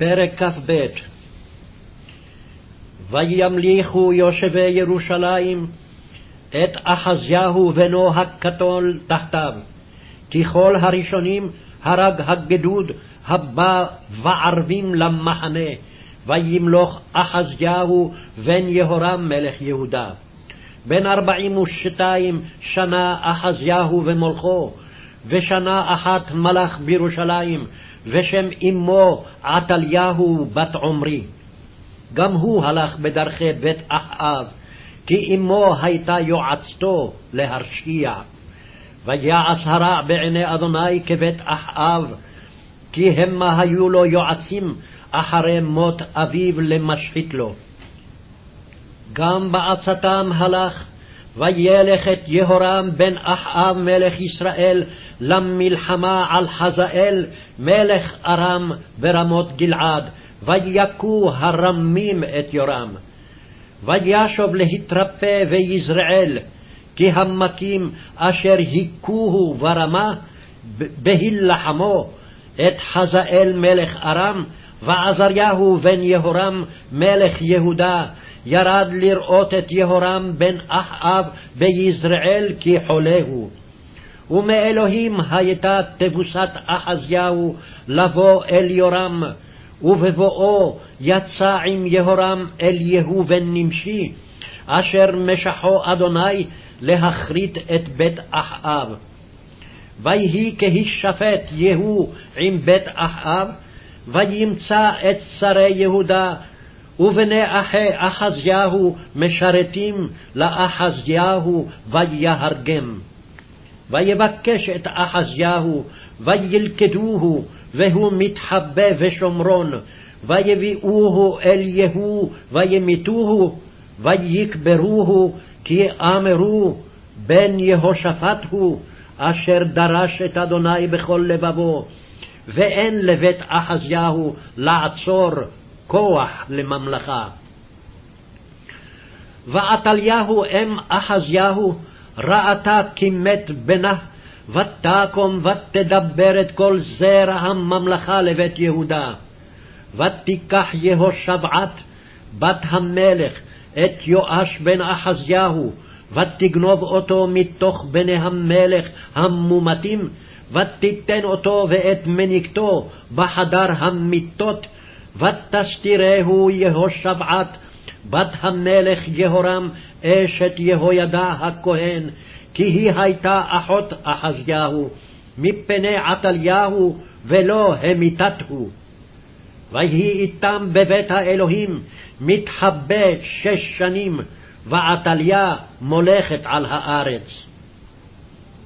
פרק כ"ב וימליכו יושבי ירושלים את אחזיהו בנו הקטון תחתיו, כי כל הראשונים הרג הגדוד הבא וערבים למחנה, וימלוך אחזיהו בן יהורם מלך יהודה. בן ארבעים ושתיים שנה אחזיהו ומולכו, ושנה אחת מלך בירושלים, ושם אמו עתליהו בת עמרי. גם הוא הלך בדרכי בית אחאב, כי אמו הייתה יועצתו להרשיע. ויעש הרע בעיני אדוני כבית אחאב, כי המה היו לו יועצים אחרי מות אביו למשחית לו. גם בעצתם הלך, וילך את יהורם בן אחאב מלך ישראל למלחמה על חזאל מלך ארם ברמות גלעד, ויכו הרמים את יורם. וישוב להתרפא ויזרעאל, כי המכים אשר הכוהו ברמה בהילחמו את חזאל מלך ארם, ועזריהו בן יהורם מלך יהודה, ירד לראות את יהורם בן אחאב ביזרעאל כי חולהו. ומאלוהים הייתה תבוסת אחזיהו לבוא אל יורם, ובבואו יצא עם יהורם אל יהוא בן נמשי, אשר משחו אדוני להכרית את בית אחאב. ויהי כהישפט יהוא עם בית אחאב, וימצא את שרי יהודה ובני אחי אחזיהו משרתים לאחזיהו ויהרגם. ויבקש את אחזיהו, וילכדוהו, והוא מתחבא בשומרון, ויביאוהו אל יהוא, וימיתוהו, ויקברוהו, כי אמרו, בן יהושפט הוא, אשר דרש את אדוני בכל לבבו, ואין לבית אחזיהו לעצור כוח לממלכה. ועתליהו אם אחזיהו ראתה כי מת בנה, ותקום ותדבר את כל זרע הממלכה לבית יהודה. ותיקח יהושבעת בת המלך את יואש בן אחזיהו, ותגנוב אותו מתוך בני המלך המומתים, ותיתן אותו ואת מניקתו בחדר המיטות, ותסתירהו יהושבעת בת המלך יהורם אשת יהוידע הכהן, כי היא הייתה אחות אחזיהו, מפני עתליהו ולא המיתתהו. ויהי איתם בבית האלוהים מתחבא שש שנים, ועתליה מולכת על הארץ.